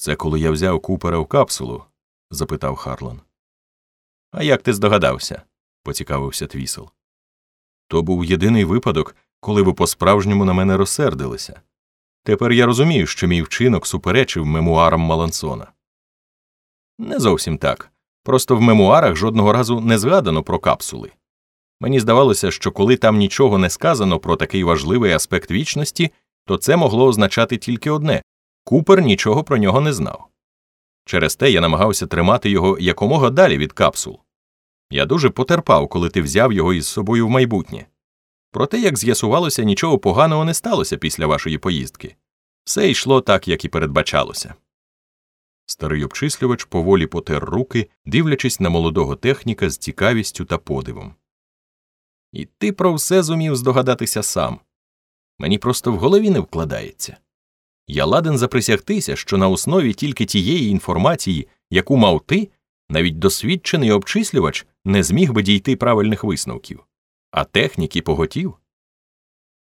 Це коли я взяв Купера в капсулу? запитав Харлан. А як ти здогадався? поцікавився Твісел. То був єдиний випадок, коли ви по-справжньому на мене розсердилися. Тепер я розумію, що мій вчинок суперечив мемуарам Малансона. Не зовсім так. Просто в мемуарах жодного разу не згадано про капсули. Мені здавалося, що коли там нічого не сказано про такий важливий аспект вічності, то це могло означати тільки одне Купер нічого про нього не знав. Через те я намагався тримати його якомога далі від капсул. Я дуже потерпав, коли ти взяв його із собою в майбутнє. Проте, як з'ясувалося, нічого поганого не сталося після вашої поїздки. Все йшло так, як і передбачалося. Старий обчислювач поволі потер руки, дивлячись на молодого техніка з цікавістю та подивом. І ти про все зумів здогадатися сам. Мені просто в голові не вкладається. Я ладен заприсягтися, що на основі тільки тієї інформації, яку мав ти, навіть досвідчений обчислювач не зміг би дійти правильних висновків, а техніки поготів.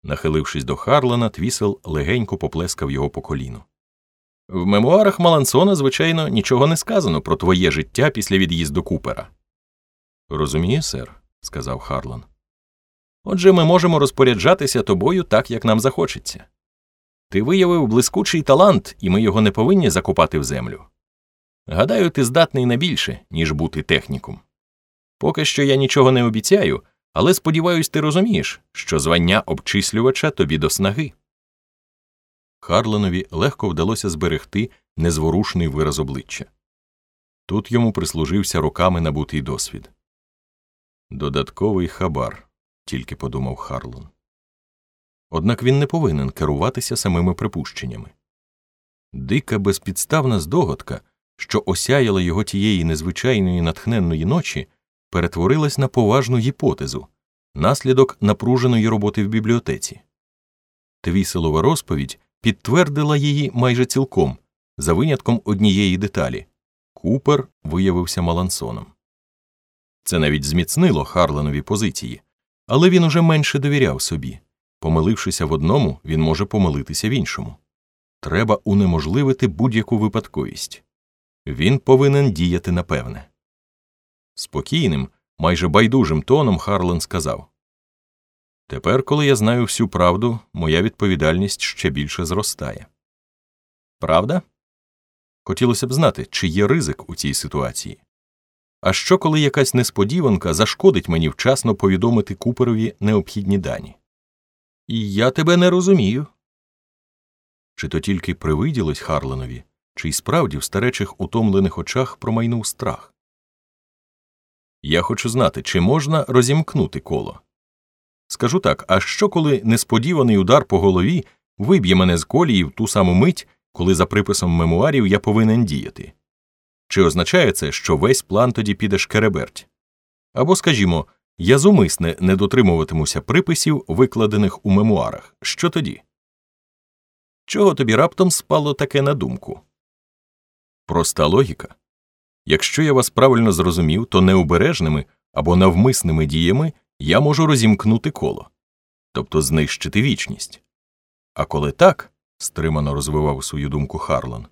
Нахилившись до Харлана, Твісел легенько поплескав його по коліну. В мемуарах Малансона, звичайно, нічого не сказано про твоє життя після від'їзду Купера. Розумію, сер, сказав Харлан. Отже, ми можемо розпоряджатися тобою так, як нам захочеться. Ти виявив блискучий талант, і ми його не повинні закопати в землю. Гадаю, ти здатний на більше, ніж бути техніком. Поки що я нічого не обіцяю, але сподіваюсь, ти розумієш, що звання обчислювача тобі до снаги. Харленові легко вдалося зберегти незворушний вираз обличчя. Тут йому прислужився роками набутий досвід. Додатковий хабар, тільки подумав Харлон. Однак він не повинен керуватися самими припущеннями. Дика безпідставна здогадка, що осяяла його тієї незвичайної натхненної ночі, перетворилась на поважну гіпотезу, наслідок напруженої роботи в бібліотеці. Твіселова розповідь підтвердила її майже цілком, за винятком однієї деталі Купер виявився Малансоном. Це навіть зміцнило Харленові позиції, але він уже менше довіряв собі. Помилившися в одному, він може помилитися в іншому. Треба унеможливити будь-яку випадковість. Він повинен діяти напевне. Спокійним, майже байдужим тоном Харлен сказав Тепер, коли я знаю всю правду, моя відповідальність ще більше зростає. Правда? Хотілося б знати, чи є ризик у цій ситуації. А що, коли якась несподіванка зашкодить мені вчасно повідомити Куперові необхідні дані? Я тебе не розумію. Чи то тільки привиділось Харленові, чи й справді в старечих утомлених очах промайнув страх? Я хочу знати, чи можна розімкнути коло. Скажу так, а що, коли несподіваний удар по голові виб'є мене з колії в ту саму мить, коли за приписом мемуарів я повинен діяти? Чи означає це, що весь план тоді піде шкереберть? Або, скажімо, я зумисне не дотримуватимуся приписів, викладених у мемуарах. Що тоді? Чого тобі раптом спало таке на думку? Проста логіка. Якщо я вас правильно зрозумів, то необережними або навмисними діями я можу розімкнути коло, тобто знищити вічність. А коли так, стримано розвивав свою думку Харлан,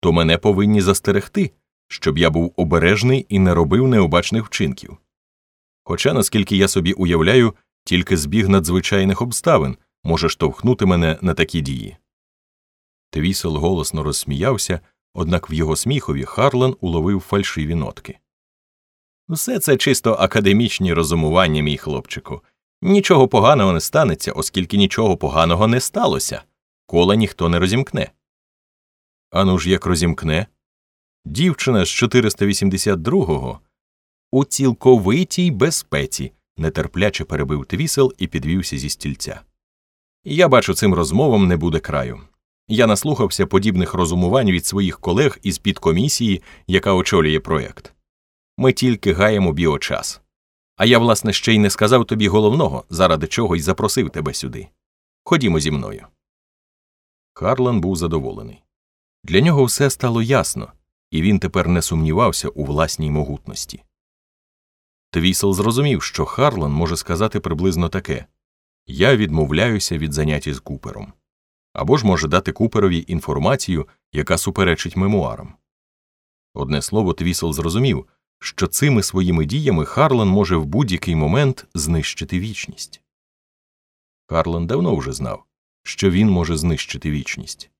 то мене повинні застерегти, щоб я був обережний і не робив необачних вчинків. Хоча, наскільки я собі уявляю, тільки збіг надзвичайних обставин може штовхнути мене на такі дії. Твісел голосно розсміявся, однак в його сміхові Харлан уловив фальшиві нотки. Все це чисто академічні розумування, мій хлопчику. Нічого поганого не станеться, оскільки нічого поганого не сталося, кола ніхто не розімкне. Ану ж як розімкне. Дівчина з 482-го у цілковитій безпеці, нетерпляче перебив твісел і підвівся зі стільця. Я бачу, цим розмовам не буде краю. Я наслухався подібних розумувань від своїх колег із підкомісії, яка очолює проєкт. Ми тільки гаємо біочас. А я, власне, ще й не сказав тобі головного, заради чого й запросив тебе сюди. Ходімо зі мною. Харлан був задоволений. Для нього все стало ясно, і він тепер не сумнівався у власній могутності. Твісел зрозумів, що Харлан може сказати приблизно таке Я відмовляюся від заняття з Купером. або ж може дати Куперові інформацію, яка суперечить мемуарам. Одне слово, Твісел зрозумів, що цими своїми діями Харлан може в будь-який момент знищити вічність. Харлан давно вже знав, що він може знищити вічність.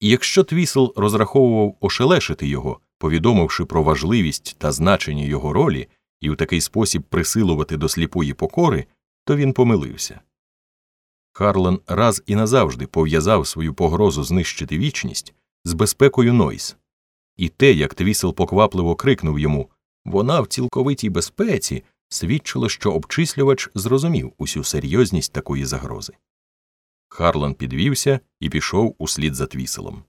І якщо Твісел розраховував ошелешити його, повідомивши про важливість та значення його ролі і в такий спосіб присилувати до сліпої покори, то він помилився. Харлан раз і назавжди пов'язав свою погрозу знищити вічність з безпекою Нойс, і те, як Твісел поквапливо крикнув йому вона в цілковитій безпеці, свідчило, що обчислювач зрозумів усю серйозність такої загрози. Харлан підвівся і пішов услід за Твіселом.